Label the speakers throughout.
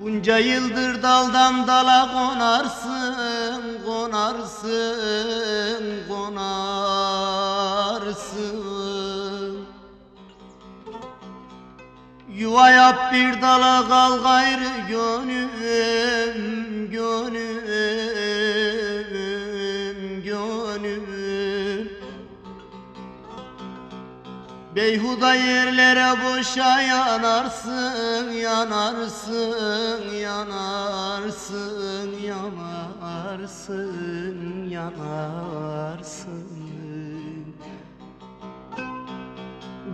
Speaker 1: Bunca yıldır daldan dala konarsın, konarsın, konarsın. Yuva yap bir dala kal gayrı gönlüm, gönlüm, Beyhuda yerlere boşa yanarsın, yanarsın, yanarsın, yanarsın, yanarsın.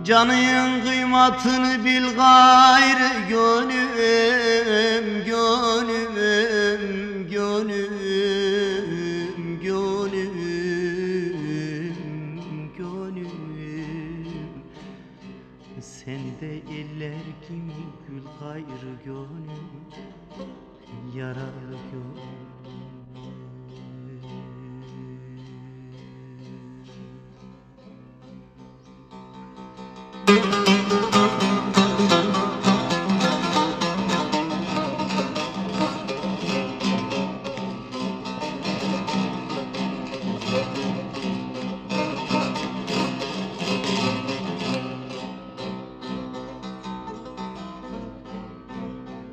Speaker 1: Canın kıymatını bil gayrı gönlüm, Sen de eller gibi gül gayrı gönlüm, yaralı gönlüm.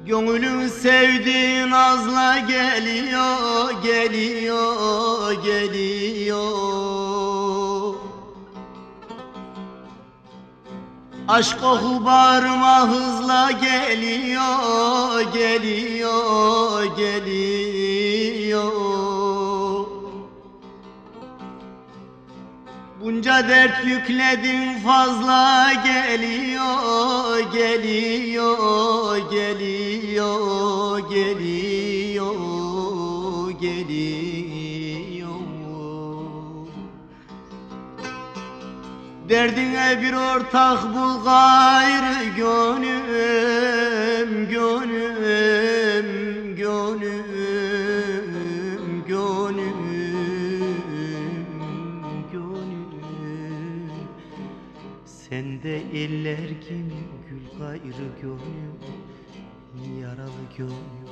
Speaker 1: Gönlüm sevdiğin azla geliyor, geliyor, geliyor. Aşk oku bağrıma hızla geliyor, geliyor, geliyor. Bunca dert yükledin fazla geliyor, geliyor, geliyor, geliyor, geliyor. Derdine bir ortak bul gayrı gönlüm, gönlüm, Sen de eller gibi gül gayrı gönlüm, yaralı gönlüm.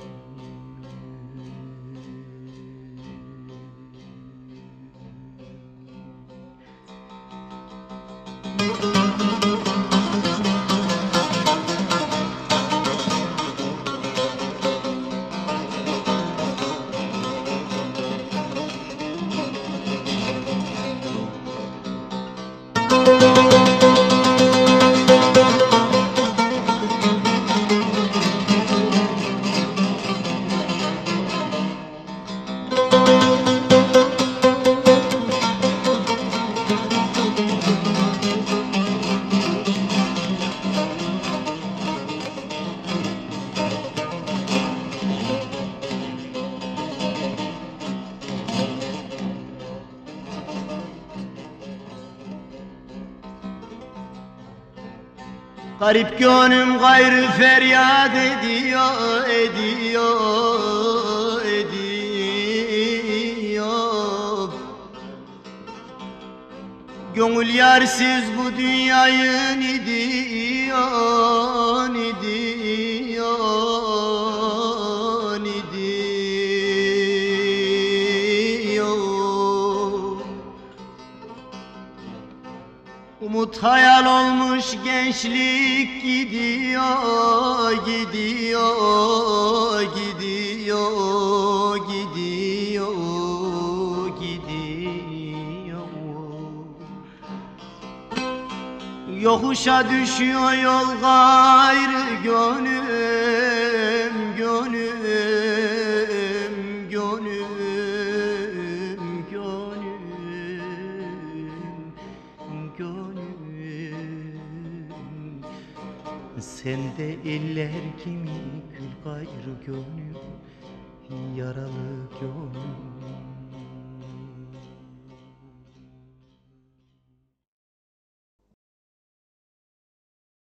Speaker 1: Garip gönlüm gayrı feryat ediyor, ediyor, ediyor. Gönül yersiz bu dünyayı ne diyor, Umut hayal olmuş gençlik gidiyor, gidiyor, gidiyor, gidiyor, gidiyor. Yokuşa düşüyor yol gayrı gönlüm, gönlüm, Sen de eller kimi gül gayrı gönlüm, yaralı gönlüm.